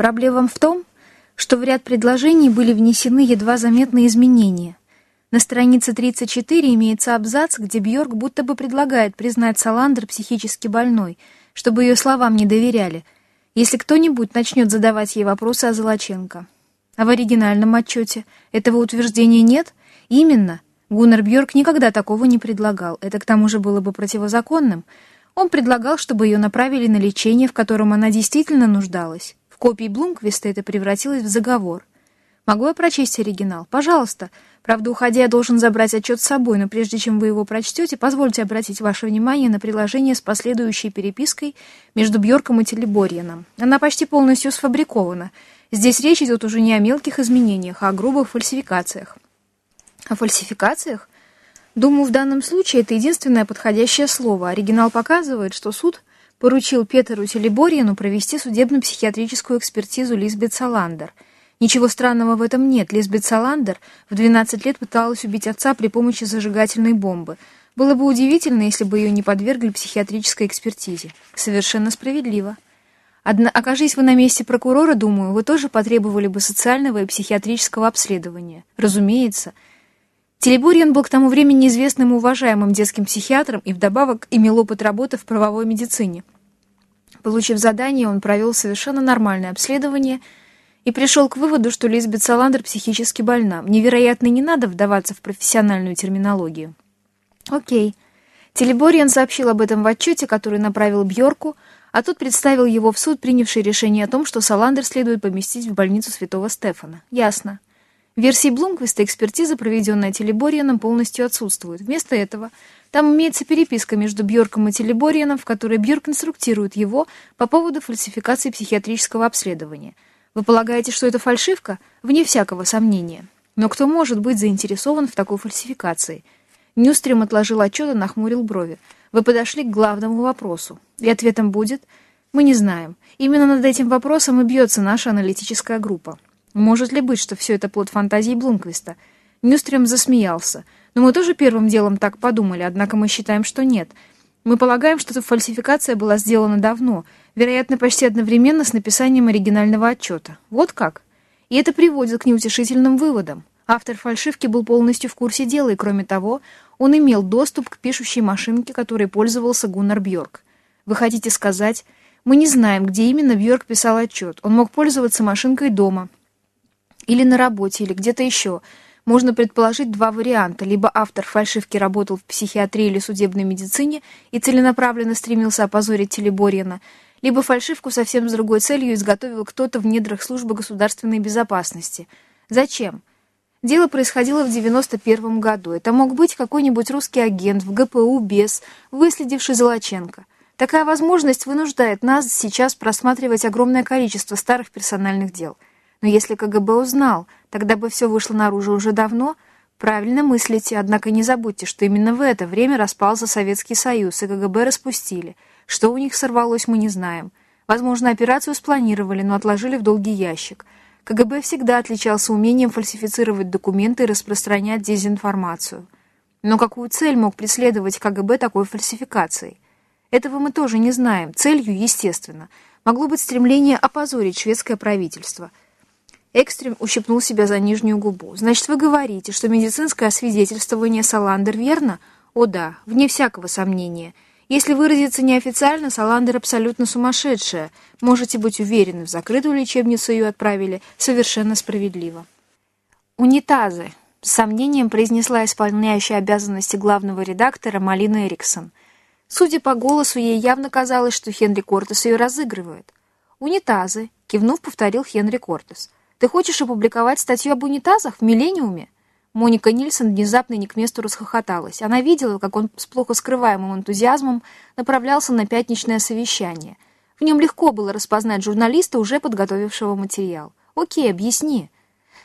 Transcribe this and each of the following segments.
Проблема в том, что в ряд предложений были внесены едва заметные изменения. На странице 34 имеется абзац, где Бьорк будто бы предлагает признать Саландер психически больной, чтобы ее словам не доверяли, если кто-нибудь начнет задавать ей вопросы о Золоченко. А в оригинальном отчете этого утверждения нет? Именно. Гуннар Бьорк никогда такого не предлагал. Это к тому же было бы противозаконным. Он предлагал, чтобы ее направили на лечение, в котором она действительно нуждалась копии Блумквиста это превратилось в заговор. Могу я прочесть оригинал? Пожалуйста. Правда, уходя, я должен забрать отчет с собой, но прежде чем вы его прочтете, позвольте обратить ваше внимание на приложение с последующей перепиской между Бьорком и Телеборьяном. Она почти полностью сфабрикована. Здесь речь идет уже не о мелких изменениях, а о грубых фальсификациях. О фальсификациях? Думаю, в данном случае это единственное подходящее слово. Оригинал показывает, что суд поручил Петеру Телеборьяну провести судебно-психиатрическую экспертизу Лизбет Саландер. Ничего странного в этом нет. Лизбет Саландер в 12 лет пыталась убить отца при помощи зажигательной бомбы. Было бы удивительно, если бы ее не подвергли психиатрической экспертизе. Совершенно справедливо. Одна, окажись вы на месте прокурора, думаю, вы тоже потребовали бы социального и психиатрического обследования. Разумеется. Телебурьян был к тому времени известным и уважаемым детским психиатром и вдобавок имел опыт работы в правовой медицине. Получив задание, он провел совершенно нормальное обследование и пришел к выводу, что Лизбет Саландер психически больна. Невероятно не надо вдаваться в профессиональную терминологию. Окей. Телебориан сообщил об этом в отчете, который направил Бьорку, а тот представил его в суд, принявший решение о том, что Саландер следует поместить в больницу Святого Стефана. Ясно. Версии Блумквиста экспертиза, проведенная Телеборианом, полностью отсутствует. Вместо этого там имеется переписка между Бьорком и Телеборианом, в которой Бьорк инструктирует его по поводу фальсификации психиатрического обследования. Вы полагаете, что это фальшивка? Вне всякого сомнения. Но кто может быть заинтересован в такой фальсификации? Нюстрем отложил отчет и нахмурил брови. Вы подошли к главному вопросу. И ответом будет «Мы не знаем». Именно над этим вопросом и бьется наша аналитическая группа. Может ли быть, что все это плод фантазии Блумквиста? Нюстрем засмеялся. Но мы тоже первым делом так подумали, однако мы считаем, что нет. Мы полагаем, что эта фальсификация была сделана давно, вероятно, почти одновременно с написанием оригинального отчета. Вот как? И это приводит к неутешительным выводам. Автор фальшивки был полностью в курсе дела, и кроме того, он имел доступ к пишущей машинке, которой пользовался Гуннар Бьорк. Вы хотите сказать, мы не знаем, где именно Бьорк писал отчет. Он мог пользоваться машинкой дома, или на работе, или где-то еще. Можно предположить два варианта. Либо автор фальшивки работал в психиатрии или судебной медицине и целенаправленно стремился опозорить Телеборьяна, либо фальшивку совсем с другой целью изготовил кто-то в недрах службы государственной безопасности. Зачем? Дело происходило в 91 году. Это мог быть какой-нибудь русский агент в ГПУ без, выследивший Золоченко. Такая возможность вынуждает нас сейчас просматривать огромное количество старых персональных дел – но если КГБ узнал, тогда бы все вышло наружу уже давно. Правильно мыслите, однако не забудьте, что именно в это время распался Советский Союз, и КГБ распустили. Что у них сорвалось, мы не знаем. Возможно, операцию спланировали, но отложили в долгий ящик. КГБ всегда отличался умением фальсифицировать документы и распространять дезинформацию. Но какую цель мог преследовать КГБ такой фальсификацией? Этого мы тоже не знаем. Целью, естественно, могло быть стремление опозорить шведское правительство – Экстрем ущипнул себя за нижнюю губу. «Значит, вы говорите, что медицинское освидетельствование Саландер верно?» «О да, вне всякого сомнения. Если выразиться неофициально, Саландер абсолютно сумасшедшая. Можете быть уверены, в закрытую лечебницу ее отправили совершенно справедливо». «Унитазы», — с сомнением произнесла исполняющая обязанности главного редактора Малина Эриксон. Судя по голосу, ей явно казалось, что Хенри Кортес ее разыгрывает. «Унитазы», — кивнув, повторил Хенри Кортес. Ты хочешь опубликовать статью об унитазах в «Миллениуме»?» Моника Нильсон внезапно не к месту расхохоталась. Она видела, как он с плохо скрываемым энтузиазмом направлялся на пятничное совещание. В нем легко было распознать журналиста, уже подготовившего материал. «Окей, объясни».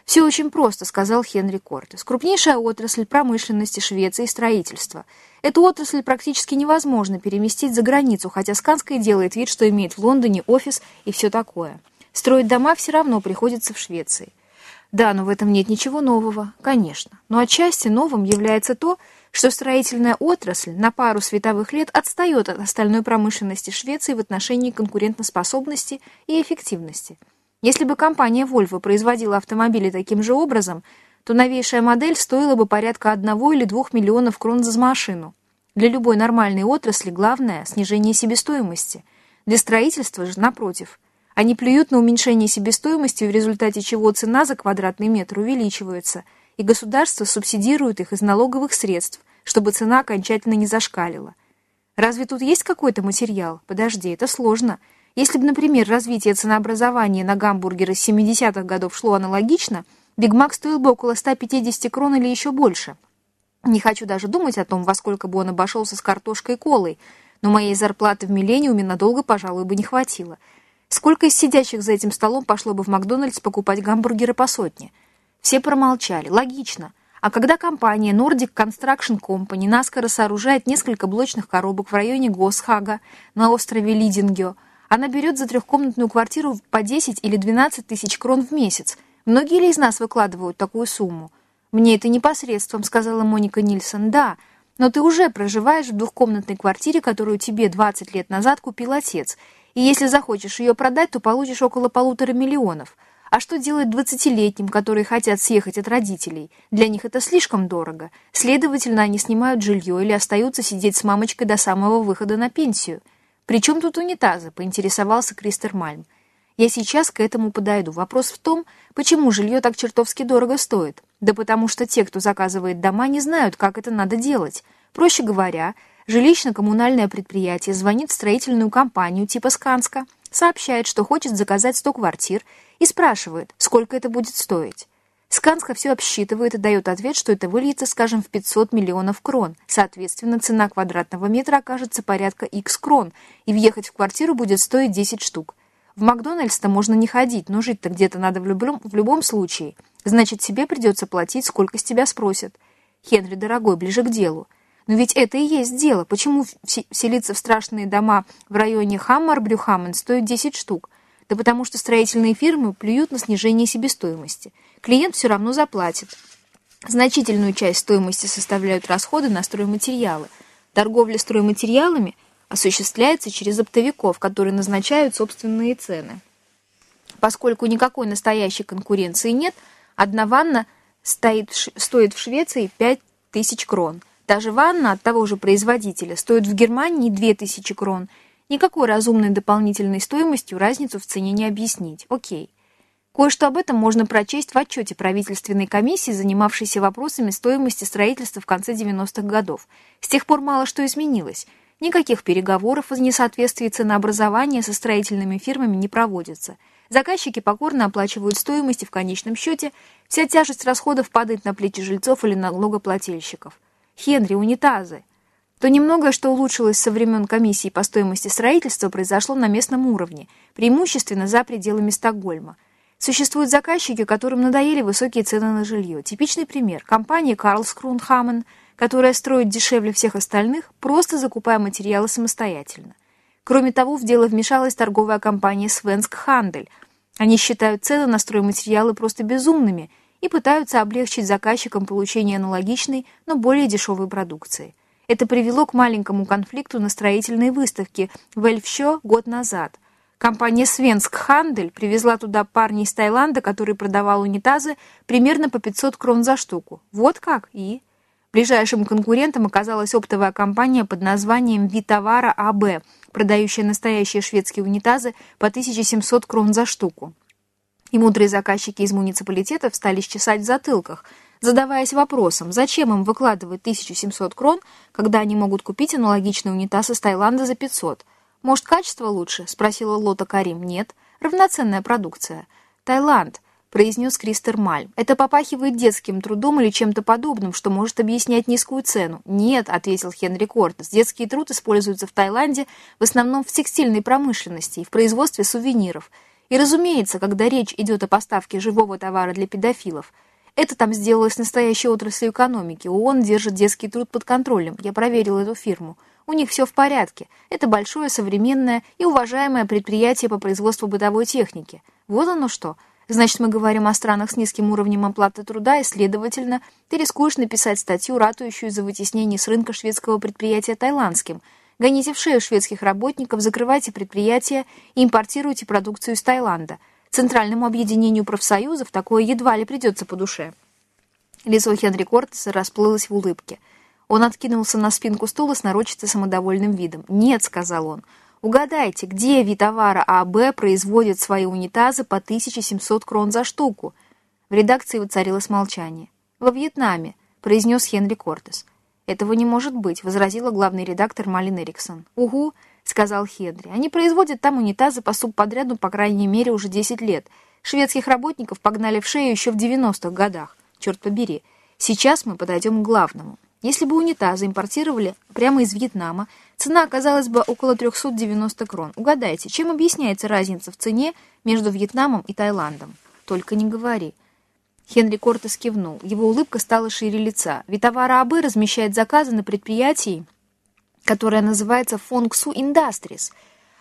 «Все очень просто», — сказал Хенри Кортес. «Крупнейшая отрасль промышленности Швеции — строительство. Эту отрасль практически невозможно переместить за границу, хотя Сканская делает вид, что имеет в Лондоне офис и все такое». Строить дома все равно приходится в Швеции. Да, но в этом нет ничего нового, конечно. Но отчасти новым является то, что строительная отрасль на пару световых лет отстает от остальной промышленности Швеции в отношении конкурентоспособности и эффективности. Если бы компания Volvo производила автомобили таким же образом, то новейшая модель стоила бы порядка 1 или 2 миллионов крон за машину. Для любой нормальной отрасли главное – снижение себестоимости. Для строительства же, напротив. Они плюют на уменьшение себестоимости, в результате чего цена за квадратный метр увеличивается, и государство субсидирует их из налоговых средств, чтобы цена окончательно не зашкалила. Разве тут есть какой-то материал? Подожди, это сложно. Если бы, например, развитие ценообразования на гамбургеры с 70-х годов шло аналогично, Биг Мак стоил бы около 150 крон или еще больше. Не хочу даже думать о том, во сколько бы он обошелся с картошкой и колой, но моей зарплаты в «Миллениуме» надолго, пожалуй, бы не хватило. Сколько из сидящих за этим столом пошло бы в Макдональдс покупать гамбургеры по сотне? Все промолчали. Логично. А когда компания Nordic Construction Company наскоро сооружает несколько блочных коробок в районе Госхага на острове Лидингё, она берет за трехкомнатную квартиру по 10 или 12 тысяч крон в месяц. Многие ли из нас выкладывают такую сумму? «Мне это непосредством», — сказала Моника Нильсон. «Да, но ты уже проживаешь в двухкомнатной квартире, которую тебе 20 лет назад купил отец, и если захочешь ее продать, то получишь около полутора миллионов». А что делать двадцатилетним, которые хотят съехать от родителей? Для них это слишком дорого. Следовательно, они снимают жилье или остаются сидеть с мамочкой до самого выхода на пенсию. «При чем тут унитазы?» — поинтересовался Кристер Мальм. «Я сейчас к этому подойду. Вопрос в том, почему жилье так чертовски дорого стоит. Да потому что те, кто заказывает дома, не знают, как это надо делать. Проще говоря, жилищно-коммунальное предприятие звонит в строительную компанию типа «Сканска», сообщает, что хочет заказать 100 квартир и спрашивает, сколько это будет стоить. Сканска все обсчитывает и дает ответ, что это выльется, скажем, в 500 миллионов крон. Соответственно, цена квадратного метра окажется порядка X крон, и въехать в квартиру будет стоить 10 штук. В Макдональдс-то можно не ходить, но жить-то где-то надо в любом, в любом случае. Значит, тебе придется платить, сколько с тебя спросят. Хенри, дорогой, ближе к делу. Но ведь это и есть дело. Почему селиться в страшные дома в районе Хаммар-Брюхамен стоит 10 штук? Да потому что строительные фирмы плюют на снижение себестоимости. Клиент все равно заплатит. Значительную часть стоимости составляют расходы на стройматериалы. Торговля стройматериалами осуществляется через оптовиков, которые назначают собственные цены. Поскольку никакой настоящей конкуренции нет, одна ванна стоит в Швеции 5000 крон – даже ванна от того же производителя стоит в Германии 2000 крон. Никакой разумной дополнительной стоимостью разницу в цене не объяснить. Окей. Кое-что об этом можно прочесть в отчете правительственной комиссии, занимавшейся вопросами стоимости строительства в конце 90-х годов. С тех пор мало что изменилось. Никаких переговоров о несоответствии ценообразования со строительными фирмами не проводится. Заказчики покорно оплачивают стоимость и в конечном счете вся тяжесть расходов падает на плечи жильцов или налогоплательщиков. Хенри, унитазы. То немногое, что улучшилось со времен комиссии по стоимости строительства, произошло на местном уровне, преимущественно за пределами Стокгольма. Существуют заказчики, которым надоели высокие цены на жилье. Типичный пример – компания Карлскрун Хаммон, которая строит дешевле всех остальных, просто закупая материалы самостоятельно. Кроме того, в дело вмешалась торговая компания Свенск Хандель. Они считают цены на стройматериалы просто безумными – и пытаются облегчить заказчикам получение аналогичной, но более дешевой продукции. Это привело к маленькому конфликту на строительной выставке в Эльфщо год назад. Компания Свенск Хандель привезла туда парня из Таиланда, который продавал унитазы примерно по 500 крон за штуку. Вот как и... Ближайшим конкурентом оказалась оптовая компания под названием «Витовара АБ», продающая настоящие шведские унитазы по 1700 крон за штуку. И мудрые заказчики из муниципалитетов стали чесать в затылках, задаваясь вопросом, зачем им выкладывать 1700 крон, когда они могут купить аналогичный унитаз из Таиланда за 500. «Может, качество лучше?» — спросила Лота Карим. «Нет. Равноценная продукция». «Таиланд», — произнес Кристер Мальм. «Это попахивает детским трудом или чем-то подобным, что может объяснять низкую цену». «Нет», — ответил Хенри Кортес. «Детский труд используется в Таиланде в основном в текстильной промышленности и в производстве сувениров». И, разумеется, когда речь идет о поставке живого товара для педофилов, это там сделалось настоящей отраслью экономики. ООН держит детский труд под контролем. Я проверил эту фирму. У них все в порядке. Это большое, современное и уважаемое предприятие по производству бытовой техники. Вот оно что. Значит, мы говорим о странах с низким уровнем оплаты труда, и, следовательно, ты рискуешь написать статью, ратующую за вытеснение с рынка шведского предприятия тайландским – Гоните в шею шведских работников, закрывайте предприятия и импортируйте продукцию из Таиланда. Центральному объединению профсоюзов такое едва ли придется по душе. Лицо Хенри Кортеса расплылось в улыбке. Он откинулся на спинку стула с нарочито самодовольным видом. «Нет», — сказал он, — «угадайте, где Витовара АБ производит свои унитазы по 1700 крон за штуку?» В редакции воцарилось молчание. «Во Вьетнаме», — произнес Хенри Кортес. «Этого не может быть», — возразила главный редактор Малин Эриксон. «Угу», — сказал Хенри. «Они производят там унитазы по субподряду по крайней мере уже 10 лет. Шведских работников погнали в шею еще в 90-х годах. Черт побери. Сейчас мы подойдем к главному. Если бы унитазы импортировали прямо из Вьетнама, цена оказалась бы около 390 крон. Угадайте, чем объясняется разница в цене между Вьетнамом и Таиландом? Только не говори. Хенри Кортес кивнул. Его улыбка стала шире лица. Витовара АБ размещает заказы на предприятии, которая называется Фонгсу Industries.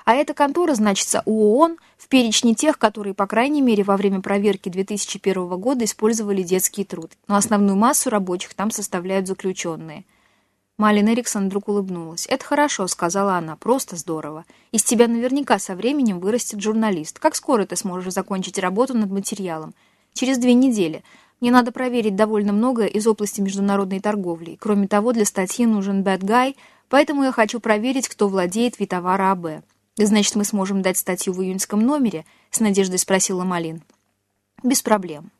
А эта контора значится ООН в перечне тех, которые, по крайней мере, во время проверки 2001 года использовали детский труд. Но основную массу рабочих там составляют заключенные. Малин Эриксон вдруг улыбнулась. «Это хорошо», — сказала она, — «просто здорово. Из тебя наверняка со временем вырастет журналист. Как скоро ты сможешь закончить работу над материалом?» «Через две недели. Мне надо проверить довольно многое из области международной торговли. Кроме того, для статьи нужен bad guy, Поэтому я хочу проверить, кто владеет Витовара АБ. Значит, мы сможем дать статью в июньском номере? С надеждой спросила Малин. Без проблем.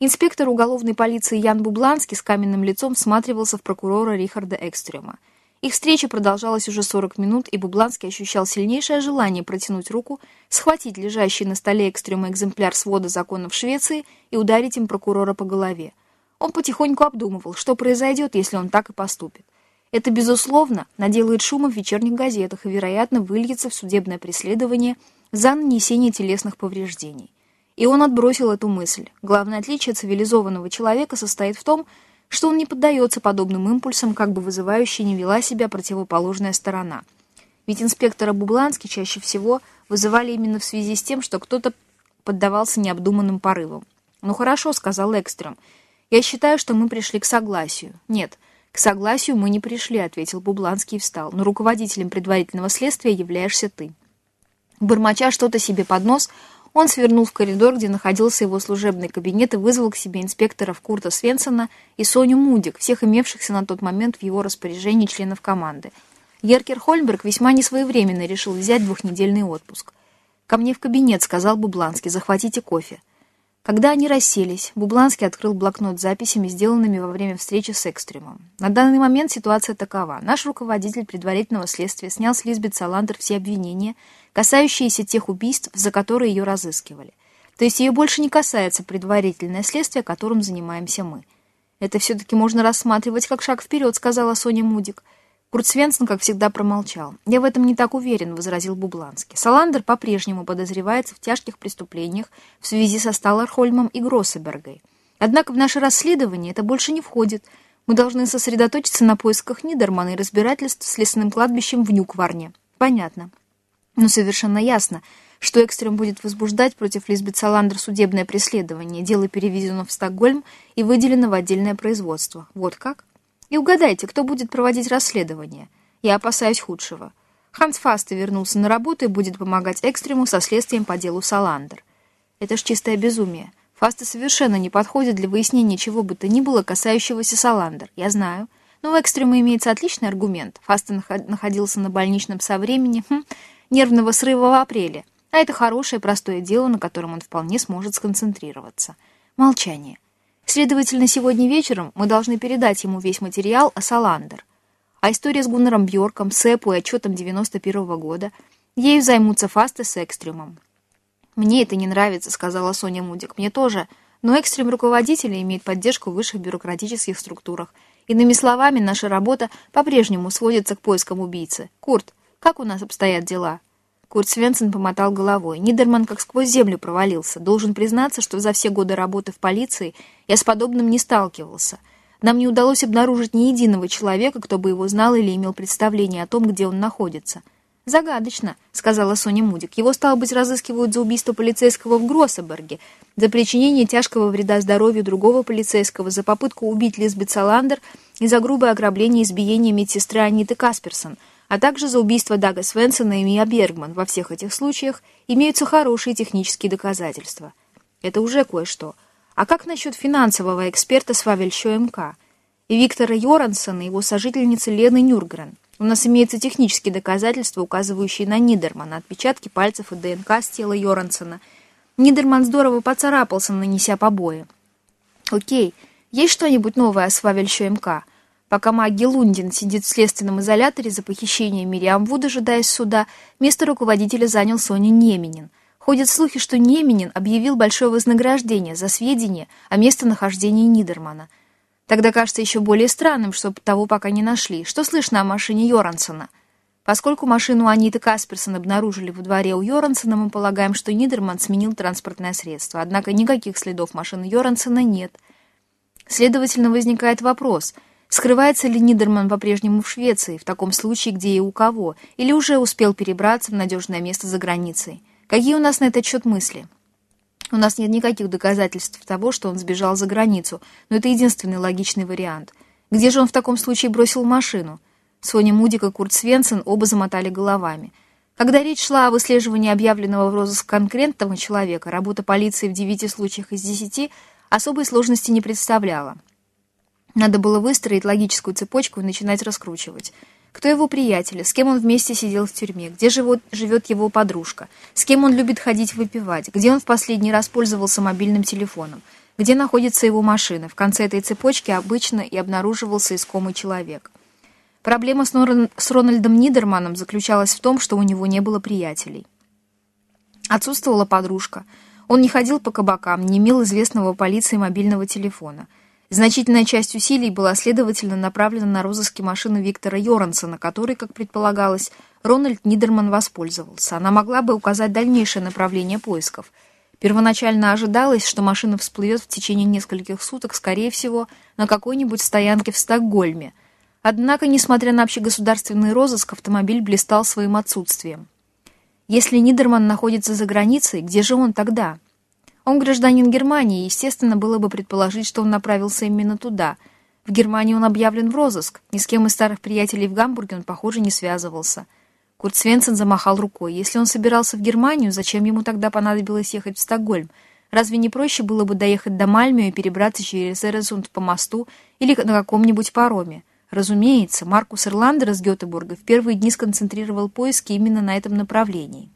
Инспектор уголовной полиции Ян Бубланский с каменным лицом всматривался в прокурора Рихарда Экстрема. Их встреча продолжалась уже 40 минут, и Бубланский ощущал сильнейшее желание протянуть руку, схватить лежащий на столе экстрема экземпляр свода законов Швеции и ударить им прокурора по голове. Он потихоньку обдумывал, что произойдет, если он так и поступит. Это, безусловно, наделает шума в вечерних газетах и, вероятно, выльется в судебное преследование за нанесение телесных повреждений. И он отбросил эту мысль. Главное отличие цивилизованного человека состоит в том, что он не поддается подобным импульсам, как бы вызывающей не вела себя противоположная сторона. Ведь инспектора Бубланский чаще всего вызывали именно в связи с тем, что кто-то поддавался необдуманным порывам. «Ну хорошо», — сказал Экстрем. «Я считаю, что мы пришли к согласию. Нет, — «К согласию мы не пришли», — ответил Бубланский и встал. «Но руководителем предварительного следствия являешься ты». Бормоча что-то себе под нос, он свернул в коридор, где находился его служебный кабинет, и вызвал к себе инспекторов Курта Свенсона и Соню Мудик, всех имевшихся на тот момент в его распоряжении членов команды. Еркер Хольмберг весьма несвоевременно решил взять двухнедельный отпуск. «Ко мне в кабинет», — сказал Бубланский, — «захватите кофе». Когда они расселись, Бубланский открыл блокнот с записями, сделанными во время встречи с Экстремом. На данный момент ситуация такова. Наш руководитель предварительного следствия снял с Лизбет Саландер все обвинения, касающиеся тех убийств, за которые ее разыскивали. То есть ее больше не касается предварительное следствие, которым занимаемся мы. «Это все-таки можно рассматривать как шаг вперед», — сказала Соня Мудик. Курт Свенсон, как всегда, промолчал. «Я в этом не так уверен», — возразил Бубланский. «Саландер по-прежнему подозревается в тяжких преступлениях в связи со Сталлархольмом и Гроссебергой. Однако в наше расследование это больше не входит. Мы должны сосредоточиться на поисках Нидермана и разбирательств с лесным кладбищем в Нюкварне». «Понятно. Но совершенно ясно, что Экстрем будет возбуждать против Лизбет Саландер судебное преследование. Дело переведено в Стокгольм и выделено в отдельное производство. Вот как?» И угадайте, кто будет проводить расследование. Я опасаюсь худшего. Ханс Фасте вернулся на работу и будет помогать Экстрему со следствием по делу Саландер. Это ж чистое безумие. Фасте совершенно не подходит для выяснения чего бы то ни было, касающегося Саландер. Я знаю. Но у Экстрема имеется отличный аргумент. Фасте находился на больничном со времени хм, нервного срыва в апреле. А это хорошее, простое дело, на котором он вполне сможет сконцентрироваться. Молчание. Следовательно, сегодня вечером мы должны передать ему весь материал о Саландер. А история с Гуннером Бьорком, Сэпу и отчетом 91 -го года, ею займутся Фасты с Экстремом. «Мне это не нравится», — сказала Соня Мудик. «Мне тоже. Но Экстрем руководителя имеет поддержку в высших бюрократических структурах. Иными словами, наша работа по-прежнему сводится к поискам убийцы. Курт, как у нас обстоят дела?» Курт Свенсен помотал головой. Нидерман как сквозь землю провалился. Должен признаться, что за все годы работы в полиции я с подобным не сталкивался. Нам не удалось обнаружить ни единого человека, кто бы его знал или имел представление о том, где он находится. «Загадочно», — сказала Соня Мудик. «Его, стало быть, разыскивают за убийство полицейского в Гроссеберге, за причинение тяжкого вреда здоровью другого полицейского, за попытку убить Лизбет Саландер и за грубое ограбление и избиение медсестры Аниты Касперсон. А также за убийство Дага Свенсона и Мия Бергман. Во всех этих случаях имеются хорошие технические доказательства. Это уже кое-что. А как насчет финансового эксперта Свавельщо МК? И Виктора Йорансона и его сожительницы Лены Нюргрен? У нас имеются технические доказательства, указывающие на Нидермана, отпечатки пальцев и ДНК с тела Йорансона. Нидерман здорово поцарапался, нанеся побои. Окей, есть что-нибудь новое о Свавельщо МК? Пока Магги Лундин сидит в следственном изоляторе за похищение Мириам Вуд, ожидаясь суда, место руководителя занял Соня Неменин. Ходят слухи, что Неменин объявил большое вознаграждение за сведения о местонахождении Нидермана. Тогда кажется еще более странным, что того пока не нашли. Что слышно о машине Йорансона? Поскольку машину Аниты Касперсон обнаружили во дворе у Йорансона, мы полагаем, что Нидерман сменил транспортное средство. Однако никаких следов машины Йорансона нет. Следовательно, возникает вопрос – Скрывается ли Нидерман по-прежнему в Швеции, в таком случае, где и у кого, или уже успел перебраться в надежное место за границей? Какие у нас на этот счет мысли? У нас нет никаких доказательств того, что он сбежал за границу, но это единственный логичный вариант. Где же он в таком случае бросил машину? Соня Мудик и Курт Свенсен оба замотали головами. Когда речь шла о выслеживании объявленного в розыск конкретного человека, работа полиции в девяти случаях из десяти особой сложности не представляла. Надо было выстроить логическую цепочку и начинать раскручивать. Кто его приятели, с кем он вместе сидел в тюрьме, где живет, живет его подружка, с кем он любит ходить выпивать, где он в последний раз пользовался мобильным телефоном, где находится его машина. В конце этой цепочки обычно и обнаруживался искомый человек. Проблема с, Нор... с Рональдом Нидерманом заключалась в том, что у него не было приятелей. Отсутствовала подружка. Он не ходил по кабакам, не имел известного полиции мобильного телефона – Значительная часть усилий была, следовательно, направлена на розыски машины Виктора Йорансона, которой, как предполагалось, Рональд Нидерман воспользовался. Она могла бы указать дальнейшее направление поисков. Первоначально ожидалось, что машина всплывет в течение нескольких суток, скорее всего, на какой-нибудь стоянке в Стокгольме. Однако, несмотря на общегосударственный розыск, автомобиль блистал своим отсутствием. Если Нидерман находится за границей, где же он тогда? Он гражданин Германии, и, естественно, было бы предположить, что он направился именно туда. В Германии он объявлен в розыск. Ни с кем из старых приятелей в Гамбурге он, похоже, не связывался. Курт Свенсен замахал рукой. Если он собирался в Германию, зачем ему тогда понадобилось ехать в Стокгольм? Разве не проще было бы доехать до Мальмё и перебраться через Эрезунд по мосту или на каком-нибудь пароме? Разумеется, Маркус Ирландер из Гетеборга в первые дни сконцентрировал поиски именно на этом направлении.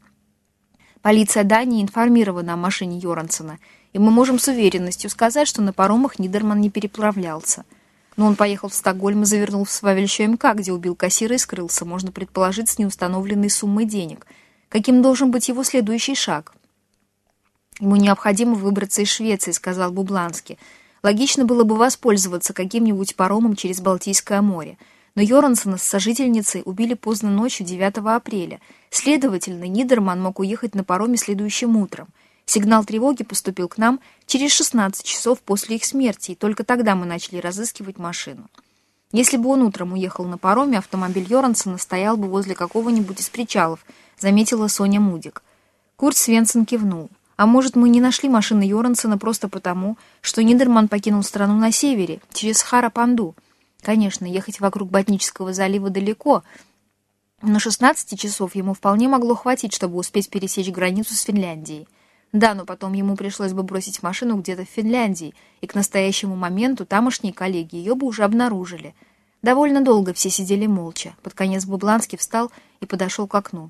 Полиция Дании информирована о машине Йорансона, и мы можем с уверенностью сказать, что на паромах Нидерман не переплавлялся. Но он поехал в Стокгольм и завернул в Свавельщо МК, где убил кассира и скрылся, можно предположить, с неустановленной суммой денег. Каким должен быть его следующий шаг? Ему необходимо выбраться из Швеции, сказал Бубланский. Логично было бы воспользоваться каким-нибудь паромом через Балтийское море – но Йорансона с сожительницей убили поздно ночью 9 апреля. Следовательно, Нидерман мог уехать на пароме следующим утром. Сигнал тревоги поступил к нам через 16 часов после их смерти, и только тогда мы начали разыскивать машину. Если бы он утром уехал на пароме, автомобиль Йорансона стоял бы возле какого-нибудь из причалов, заметила Соня Мудик. Курт Свенсон кивнул. А может, мы не нашли машины Йорансона просто потому, что Нидерман покинул страну на севере, через Хара-Панду, Конечно, ехать вокруг Ботнического залива далеко, но 16 часов ему вполне могло хватить, чтобы успеть пересечь границу с Финляндией. Да, но потом ему пришлось бы бросить машину где-то в Финляндии, и к настоящему моменту тамошние коллеги ее бы уже обнаружили. Довольно долго все сидели молча. Под конец Бубланский встал и подошел к окну.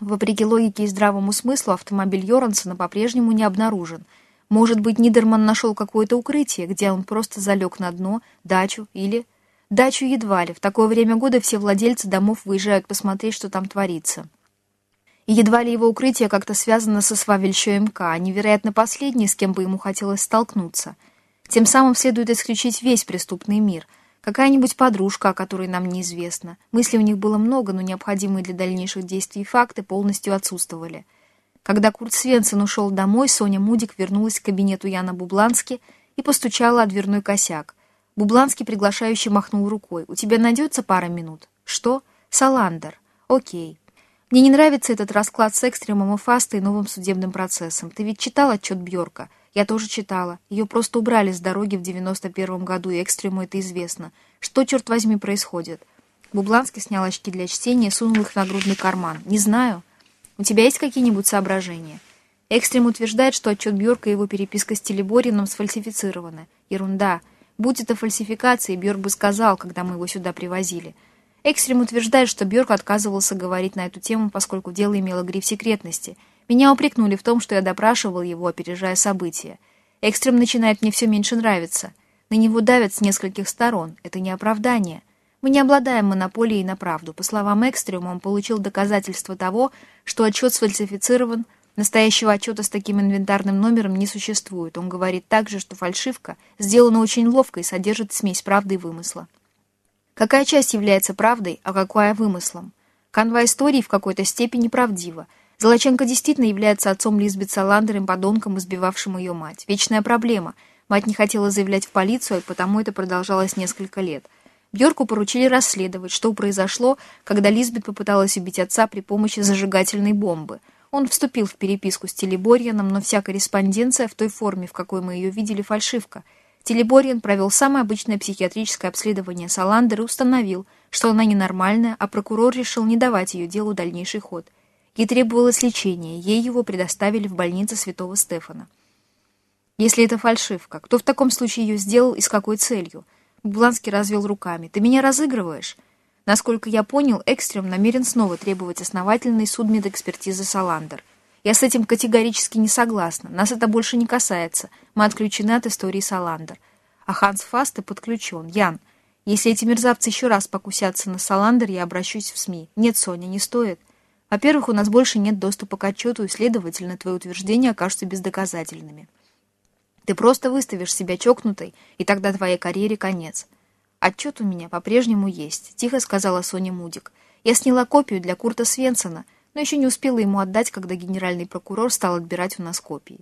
Вопреки логике и здравому смыслу, автомобиль Йорансона по-прежнему не обнаружен — может быть, Нидерман нашел какое-то укрытие, где он просто залег на дно, дачу или... Дачу едва ли. В такое время года все владельцы домов выезжают посмотреть, что там творится. И едва ли его укрытие как-то связано со Свавельщо МК, а невероятно последний, с кем бы ему хотелось столкнуться. Тем самым следует исключить весь преступный мир. Какая-нибудь подружка, о которой нам неизвестно. Мыслей у них было много, но необходимые для дальнейших действий факты полностью отсутствовали. Когда Курт Свенсен ушел домой, Соня Мудик вернулась к кабинету Яна Бублански и постучала о дверной косяк. Бубланский приглашающе махнул рукой. «У тебя найдется пара минут?» «Что?» «Саландер». «Окей». «Мне не нравится этот расклад с экстремом и фастой и новым судебным процессом. Ты ведь читал отчет Бьорка?» «Я тоже читала. Ее просто убрали с дороги в девяносто первом году, и экстрему это известно. Что, черт возьми, происходит?» Бубланский снял очки для чтения и сунул их в нагрудный карман. «Не знаю. У тебя есть какие-нибудь соображения?» Экстрем утверждает, что отчет Бьорка и его переписка с Телеборином сфальсифицированы. Ерунда. Будь это фальсификацией, Бьорк бы сказал, когда мы его сюда привозили. Экстрем утверждает, что Бьорк отказывался говорить на эту тему, поскольку дело имело гриф секретности. Меня упрекнули в том, что я допрашивал его, опережая события. Экстрем начинает мне все меньше нравиться. На него давят с нескольких сторон. Это не оправдание. Мы не обладаем монополией на правду. По словам Экстрема, он получил доказательство того, что отчет сфальсифицирован, Настоящего отчета с таким инвентарным номером не существует. Он говорит также, что фальшивка сделана очень ловко и содержит смесь правды и вымысла. Какая часть является правдой, а какая вымыслом? Канва истории в какой-то степени правдива. Золоченко действительно является отцом Лизбет Саландер и подонком, избивавшим ее мать. Вечная проблема. Мать не хотела заявлять в полицию, потому это продолжалось несколько лет. Бьорку поручили расследовать, что произошло, когда Лизбет попыталась убить отца при помощи зажигательной бомбы – он вступил в переписку с Телеборьяном, но вся корреспонденция в той форме, в какой мы ее видели, фальшивка. Телеборьян провел самое обычное психиатрическое обследование Саландер и установил, что она ненормальная, а прокурор решил не давать ее делу дальнейший ход. Ей требовалось лечение, ей его предоставили в больнице Святого Стефана. Если это фальшивка, кто в таком случае ее сделал и с какой целью? Бланский развел руками. «Ты меня разыгрываешь?» Насколько я понял, Экстрем намерен снова требовать основательной судмедэкспертизы Саландер. Я с этим категорически не согласна. Нас это больше не касается. Мы отключены от истории Саландер. А Ханс Фасте подключен. Ян, если эти мерзавцы еще раз покусятся на Саландер, я обращусь в СМИ. Нет, Соня, не стоит. Во-первых, у нас больше нет доступа к отчету, и, следовательно, твои утверждения окажутся бездоказательными. Ты просто выставишь себя чокнутой, и тогда твоей карьере конец. «Отчет у меня по-прежнему есть», — тихо сказала Соня Мудик. «Я сняла копию для Курта Свенсона, но еще не успела ему отдать, когда генеральный прокурор стал отбирать у нас копии.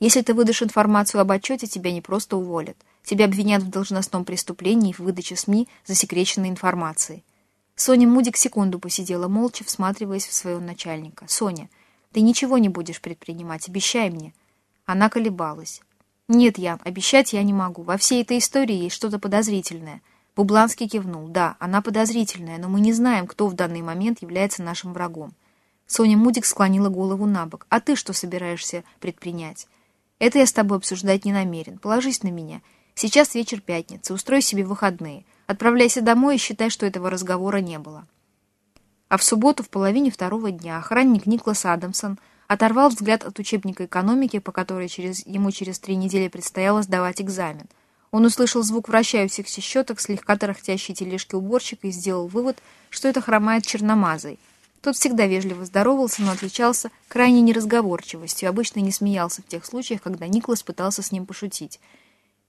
Если ты выдашь информацию об отчете, тебя не просто уволят. Тебя обвинят в должностном преступлении и в выдаче СМИ засекреченной информации». Соня Мудик секунду посидела молча, всматриваясь в своего начальника. «Соня, ты ничего не будешь предпринимать, обещай мне». Она колебалась. «Нет, Ян, обещать я не могу. Во всей этой истории есть что-то подозрительное». Бубланский кивнул. «Да, она подозрительная, но мы не знаем, кто в данный момент является нашим врагом». Соня Мудик склонила голову на бок. «А ты что собираешься предпринять?» «Это я с тобой обсуждать не намерен. Положись на меня. Сейчас вечер пятницы. Устрой себе выходные. Отправляйся домой и считай, что этого разговора не было». А в субботу в половине второго дня охранник Никлас Адамсон оторвал взгляд от учебника экономики, по которой через, ему через три недели предстояло сдавать экзамен. Он услышал звук вращающихся щеток, слегка тарахтящей тележки уборщика и сделал вывод, что это хромает черномазой. Тот всегда вежливо здоровался, но отличался крайней неразговорчивостью, обычно не смеялся в тех случаях, когда Никлас пытался с ним пошутить.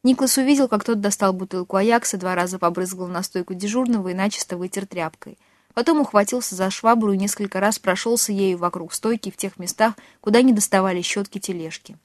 Никлас увидел, как тот достал бутылку Аякса, два раза побрызгал на стойку дежурного и начисто вытер тряпкой. Потом ухватился за швабру и несколько раз прошелся ею вокруг стойки в тех местах, куда не доставали щетки тележки.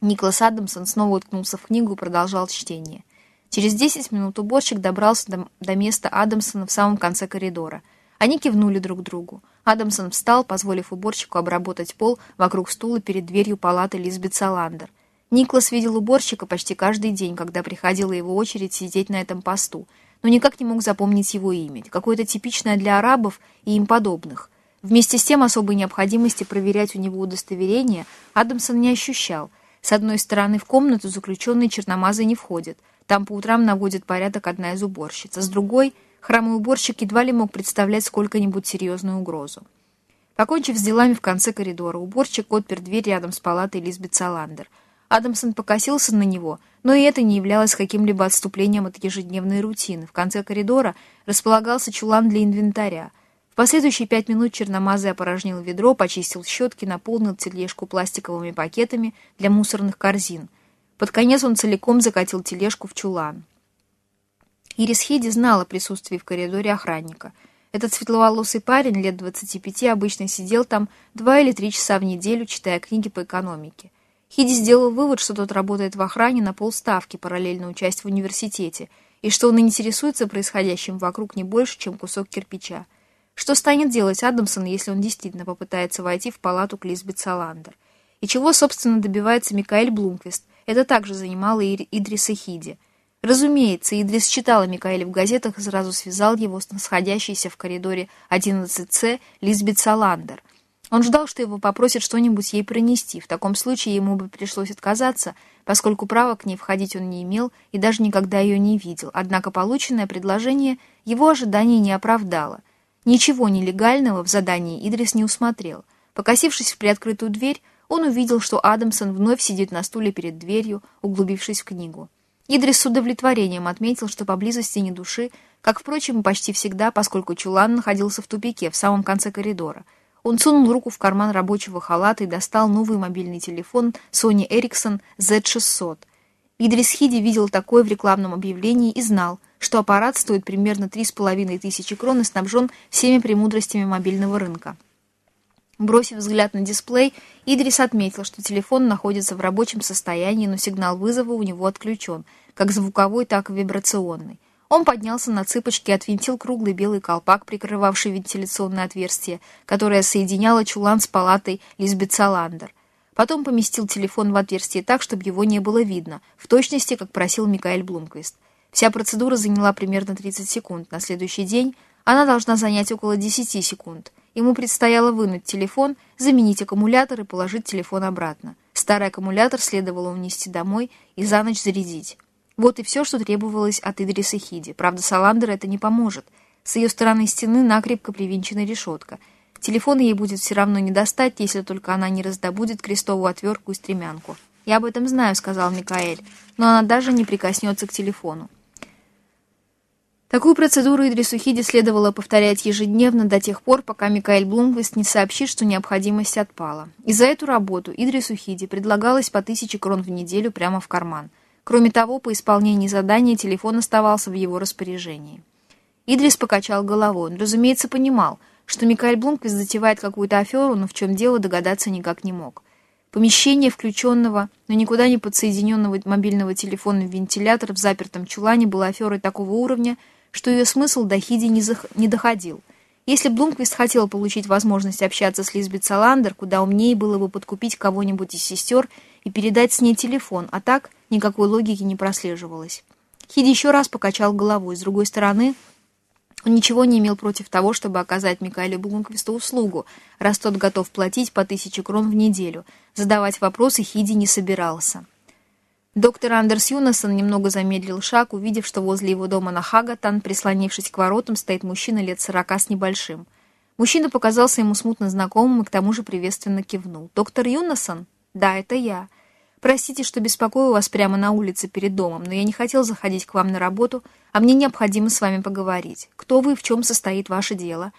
Никлас Адамсон снова уткнулся в книгу и продолжал чтение. Через десять минут уборщик добрался до, до места Адамсона в самом конце коридора. Они кивнули друг другу. Адамсон встал, позволив уборщику обработать пол вокруг стула перед дверью палаты Лизбет Саландер. Никлас видел уборщика почти каждый день, когда приходила его очередь сидеть на этом посту — но никак не мог запомнить его имя, какое-то типичное для арабов и им подобных. Вместе с тем особой необходимости проверять у него удостоверение Адамсон не ощущал. С одной стороны, в комнату заключенные черномазы не входят. Там по утрам наводит порядок одна из уборщиц. А с другой, хромой уборщик едва ли мог представлять сколько-нибудь серьезную угрозу. Покончив с делами в конце коридора, уборщик отпер дверь рядом с палатой Лизбет Саландер — Адамсон покосился на него, но и это не являлось каким-либо отступлением от ежедневной рутины. В конце коридора располагался чулан для инвентаря. В последующие пять минут черномазый опорожнил ведро, почистил щетки, наполнил тележку пластиковыми пакетами для мусорных корзин. Под конец он целиком закатил тележку в чулан. Ирис Хиди знала о присутствии в коридоре охранника. Этот светловолосый парень лет 25 обычно сидел там два или три часа в неделю, читая книги по экономике. Хиди сделал вывод, что тот работает в охране на полставки, параллельно учась в университете, и что он интересуется происходящим вокруг не больше, чем кусок кирпича. Что станет делать Адамсон, если он действительно попытается войти в палату к Лизбет Саландер? И чего, собственно, добивается Микаэль Блумквист? Это также занимало и Идриса Хиди. Разумеется, Идрис читала Микаэля в газетах и сразу связал его с находящейся в коридоре 11С Лизбет Саландер. Он ждал, что его попросят что-нибудь ей принести. В таком случае ему бы пришлось отказаться, поскольку права к ней входить он не имел и даже никогда ее не видел. Однако полученное предложение его ожидания не оправдало. Ничего нелегального в задании Идрис не усмотрел. Покосившись в приоткрытую дверь, он увидел, что Адамсон вновь сидит на стуле перед дверью, углубившись в книгу. Идрис с удовлетворением отметил, что поблизости ни души, как, впрочем, почти всегда, поскольку чулан находился в тупике, в самом конце коридора. Он сунул руку в карман рабочего халата и достал новый мобильный телефон Sony Ericsson Z600. Идрис Хиди видел такое в рекламном объявлении и знал, что аппарат стоит примерно 3,5 тысячи крон и снабжен всеми премудростями мобильного рынка. Бросив взгляд на дисплей, Идрис отметил, что телефон находится в рабочем состоянии, но сигнал вызова у него отключен, как звуковой, так и вибрационный. Он поднялся на цыпочки и отвинтил круглый белый колпак, прикрывавший вентиляционное отверстие, которое соединяло чулан с палатой Лизбет Саландер. Потом поместил телефон в отверстие так, чтобы его не было видно, в точности, как просил Микаэль Блумквист. Вся процедура заняла примерно 30 секунд. На следующий день она должна занять около 10 секунд. Ему предстояло вынуть телефон, заменить аккумулятор и положить телефон обратно. Старый аккумулятор следовало унести домой и за ночь зарядить. Вот и все, что требовалось от Идриса Хиди. Правда, Саландер это не поможет. С ее стороны стены накрепко привинчена решетка. Телефон ей будет все равно не достать, если только она не раздобудет крестовую отвертку и стремянку. «Я об этом знаю», — сказал Микаэль, но она даже не прикоснется к телефону. Такую процедуру Идрису Хиди следовало повторять ежедневно до тех пор, пока Микаэль Блумквист не сообщит, что необходимость отпала. И за эту работу Идрису Хиди предлагалось по тысяче крон в неделю прямо в карман. Кроме того, по исполнении задания телефон оставался в его распоряжении. Идрис покачал головой. Он, разумеется, понимал, что Микаэль Блумквист затевает какую-то аферу, но в чем дело догадаться никак не мог. Помещение включенного, но никуда не подсоединенного мобильного телефона в вентилятор в запертом чулане было аферой такого уровня, что ее смысл до Хиди не, зах... не доходил. Если Блумквист хотел получить возможность общаться с Лизбет Саландер, куда умнее было бы подкупить кого-нибудь из сестер и передать с ней телефон, а так никакой логики не прослеживалось. Хиди еще раз покачал головой. С другой стороны, он ничего не имел против того, чтобы оказать Микаэлю Блумквисту услугу, раз тот готов платить по тысяче крон в неделю. Задавать вопросы Хиди не собирался. Доктор Андерс Юнасон немного замедлил шаг, увидев, что возле его дома на Хагатан, прислонившись к воротам, стоит мужчина лет сорока с небольшим. Мужчина показался ему смутно знакомым и к тому же приветственно кивнул. «Доктор Юнасон?» «Да, это я. Простите, что беспокою вас прямо на улице перед домом, но я не хотел заходить к вам на работу, а мне необходимо с вами поговорить. Кто вы и в чем состоит ваше дело?»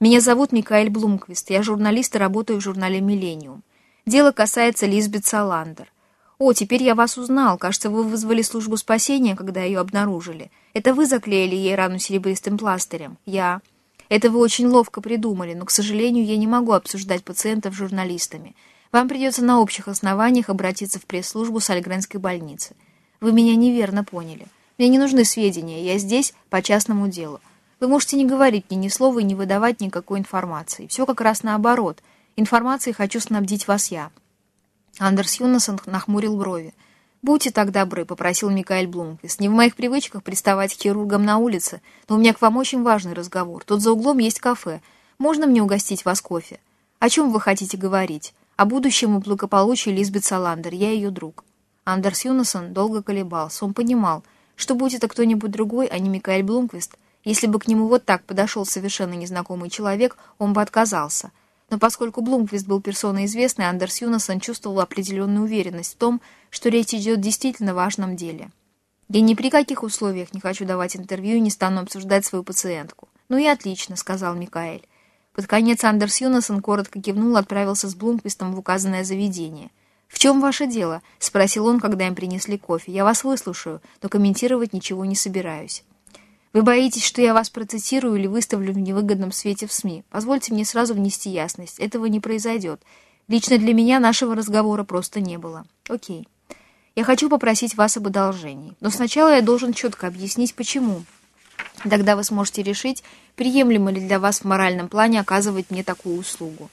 «Меня зовут Микаэль Блумквист. Я журналист и работаю в журнале «Миллениум». Дело касается Лизбет Саландер. «О, теперь я вас узнал. Кажется, вы вызвали службу спасения, когда ее обнаружили. Это вы заклеили ей рану серебристым пластырем?» «Я». «Это вы очень ловко придумали, но, к сожалению, я не могу обсуждать пациентов с журналистами. Вам придется на общих основаниях обратиться в пресс-службу Сальгренской больницы. Вы меня неверно поняли. Мне не нужны сведения, я здесь по частному делу. Вы можете не говорить мне ни слова и не выдавать никакой информации. Все как раз наоборот. Информацией хочу снабдить вас я». Андерс Юнасон нахмурил брови. «Будьте так добры», — попросил Микаэль Блумквист. «Не в моих привычках приставать к хирургам на улице, но у меня к вам очень важный разговор. Тут за углом есть кафе. Можно мне угостить вас кофе? О чем вы хотите говорить? О будущем и благополучии Лизбет Саландер. Я ее друг». Андерс Юнасон долго колебался. Он понимал, что будь это кто-нибудь другой, а не Микаэль Блумквист, если бы к нему вот так подошел совершенно незнакомый человек, он бы отказался — но поскольку Блумквист был персоной известной, Андерс Юнасон чувствовал определенную уверенность в том, что речь идет о действительно важном деле. «Я ни при каких условиях не хочу давать интервью и не стану обсуждать свою пациентку». «Ну и отлично», — сказал Микаэль. Под конец Андерс Юнасон коротко кивнул и отправился с Блумквистом в указанное заведение. «В чем ваше дело?» — спросил он, когда им принесли кофе. «Я вас выслушаю, но комментировать ничего не собираюсь». Вы боитесь, что я вас процитирую или выставлю в невыгодном свете в СМИ. Позвольте мне сразу внести ясность. Этого не произойдет. Лично для меня нашего разговора просто не было. Окей. Я хочу попросить вас об одолжении. Но сначала я должен четко объяснить, почему. Тогда вы сможете решить, приемлемо ли для вас в моральном плане оказывать мне такую услугу.